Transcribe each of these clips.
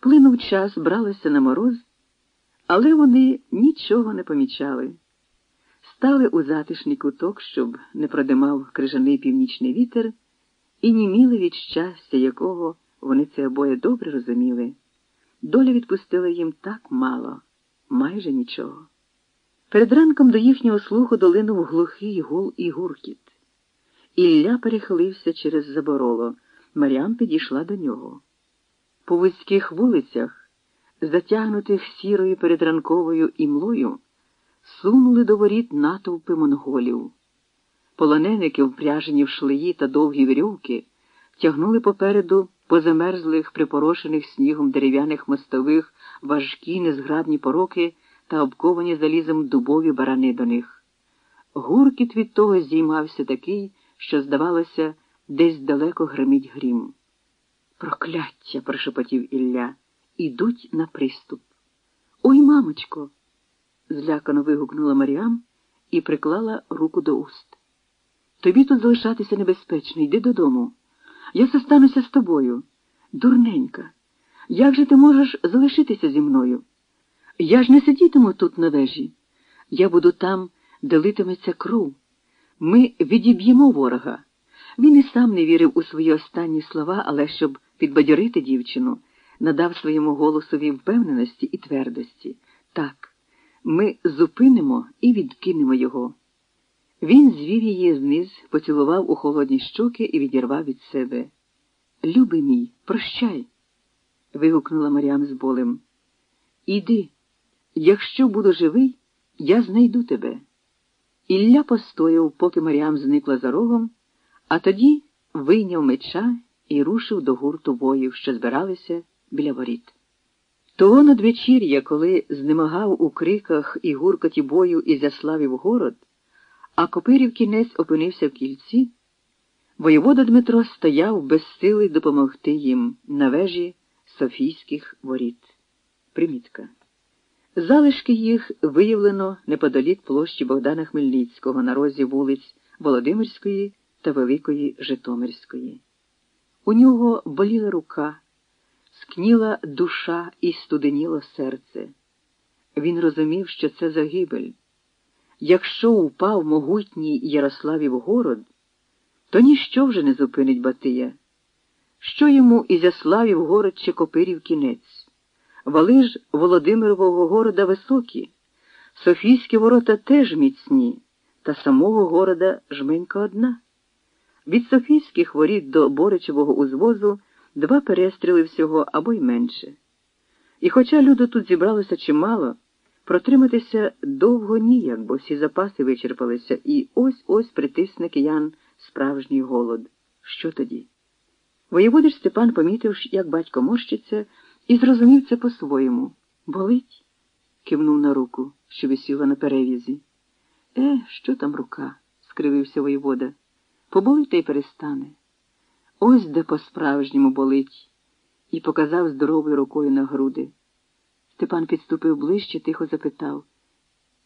Плинув час, бралося на мороз, але вони нічого не помічали. Стали у затишний куток, щоб не продимав крижаний північний вітер, і німіли від щастя, якого вони це обоє добре розуміли. Доля відпустила їм так мало, майже нічого. Перед ранком до їхнього слуху долинув глухий гул і гуркіт. Ілля перехилився через забороло. Маріам підійшла до нього. По вузьких вулицях, затягнутих сірою передранковою імлою, сунули до воріт натовпи монголів. Полоненики, впряжені в шлеї та довгі вірьовки, тягнули попереду позамерзлих, припорошених снігом дерев'яних мостових важкі незграбні пороки та обковані залізом дубові барани до них. Гуркіт від того здіймався такий, що, здавалося, десь далеко гримить грім. Прокляття, прошепотів Ілля, ідуть на приступ. Ой, мамочко. злякано вигукнула Маріам і приклала руку до уст. Тобі тут залишатися небезпечно, йди додому. Я зостануся з тобою. Дурненька, як же ти можеш залишитися зі мною? Я ж не сидітиму тут на вежі. Я буду там, де литиметься кров. Ми відіб'ємо ворога. Він і сам не вірив у свої останні слова, але щоб підбадьорити дівчину, надав своєму голосові впевненості і твердості. Так, ми зупинимо і відкинемо його. Він звів її вниз, поцілував у холодні щоки і відірвав від себе. Любий мій, прощай. вигукнула Маріам з болем. Іди, якщо буду живий, я знайду тебе. Ілля постояв, поки Маріам зникла за рогом, а тоді вийняв меча і рушив до гурту воїв, що збиралися біля воріт. Того надвечір'я, коли знемагав у криках і гуркоті бою і заславів город, а Копирів кінець опинився в кільці, воєвода Дмитро стояв без сили допомогти їм на вежі Софійських воріт. Примітка. Залишки їх виявлено неподалік площі Богдана Хмельницького на розі вулиць Володимирської та Великої Житомирської. У нього боліла рука, скніла душа і студеніло серце. Він розумів, що це загибель. Якщо упав могутній Ярославів город, то ніщо вже не зупинить Батия. Що йому Ізяславів город чи Копирів кінець? Вали ж Володимирового города високі, Софійські ворота теж міцні, та самого города жменька одна. Від Софійських воріт до Боричевого узвозу два перестріли всього або й менше. І хоча люду тут зібралося чимало, протриматися довго ніяк, бо всі запаси вичерпалися, і ось ось притисне киян справжній голод. Що тоді? Воєводич Степан помітив, як батько морщиться, і зрозумів це по-своєму. Болить? кивнув на руку, що висіла на перевізі. Е, що там рука? скривився воєвода. Поболить й перестане. Ось де по-справжньому болить, і показав здоровою рукою на груди. Степан підступив ближче, тихо запитав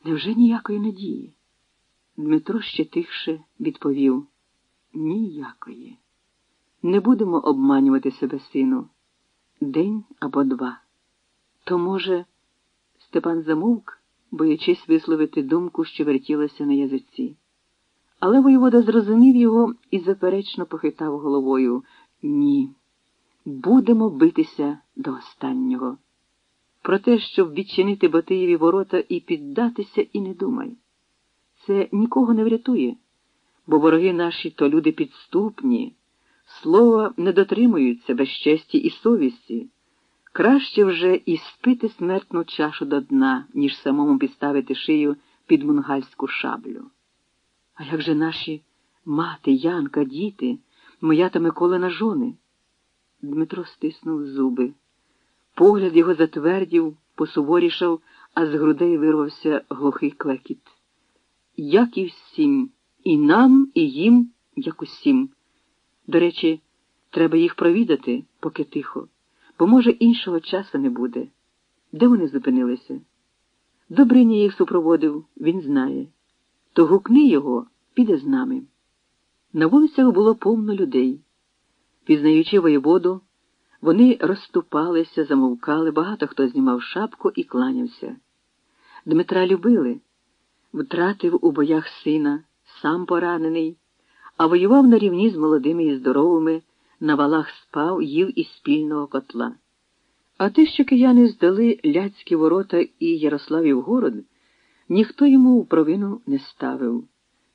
Невже ніякої надії? Дмитро ще тихше відповів Ніякої. Не будемо обманювати себе, сину. День або два. То, може, Степан замовк, боячись висловити думку, що вертілася на язиці. Але воєвода зрозумів його і заперечно похитав головою Ні, будемо битися до останнього. Про те, щоб відчинити Батиєві ворота і піддатися, і не думай. Це нікого не врятує, бо вороги наші то люди підступні, слова не дотримуються без честі і совісті. Краще вже і спити смертну чашу до дна, ніж самому підставити шию під мунгальську шаблю. А як же наші мати, Янка, діти, моя та Миколина жони? Дмитро стиснув зуби. Погляд його затвердів, посуворішав, а з грудей вирвався глухий клекіт. Як і всім, і нам, і їм, як усім. До речі, треба їх провідати, поки тихо, бо, може, іншого часу не буде. Де вони зупинилися? Добриня їх супроводив, він знає. То гукни його, піде з нами. На вулицях було повно людей. Пізнаючи воєводу, Вони розступалися, замовкали, багато хто знімав шапку і кланявся. Дмитра любили, втратив у боях сина, сам поранений, а воював на рівні з молодими і здоровими, на валах спав, їв із спільного котла. А те, що кияни здали ляцькі ворота і Ярославів город, ніхто йому в провину не ставив.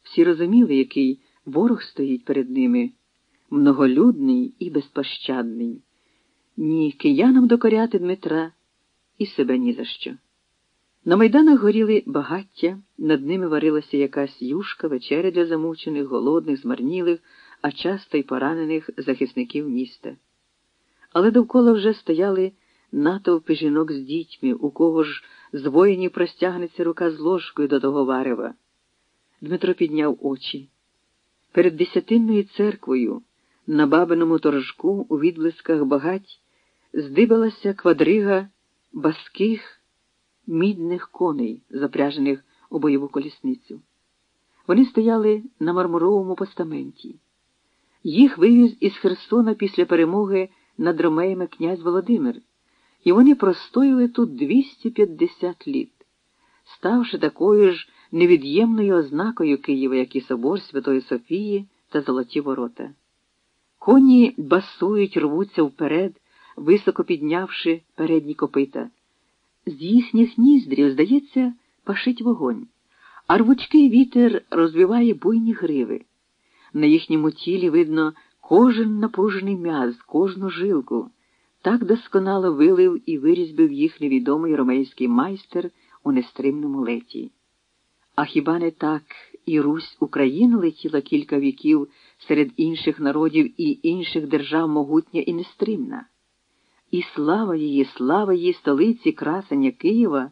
Всі розуміли, який ворог стоїть перед ними, многолюдний і безпощадний. Ні киянам докоряти Дмитра і себе ні за що. На майданах горіли багаття, над ними варилася якась юшка, вечеря для замучених, голодних, змарнілих, а часто й поранених захисників міста. Але довкола вже стояли натовпи жінок з дітьми, у кого ж з воїнів простягнеться рука з ложкою до того варева. Дмитро підняв очі. Перед десятинною церквою, на бабиному торжку, у відблисках багать, здибалася квадрига баских мідних коней, запряжених у бойову колісницю. Вони стояли на мармуровому постаменті. Їх вивіз із Херсона після перемоги над ромеями князь Володимир, і вони простояли тут 250 літ, ставши такою ж невід'ємною ознакою Києва, як і собор Святої Софії та Золоті Ворота. Коні басують, рвуться вперед, високо піднявши передні копита. З їхніх ніздрів, здається, пашить вогонь, а рвучкий вітер розвиває буйні гриви. На їхньому тілі видно кожен напружений м'яз, кожну жилку. Так досконало вилив і вирізбив їх невідомий ромейський майстер у нестримному леті. А хіба не так і Русь Україну летіла кілька віків серед інших народів і інших держав могутня і нестримна? І слава її, слава її столиці красення Києва.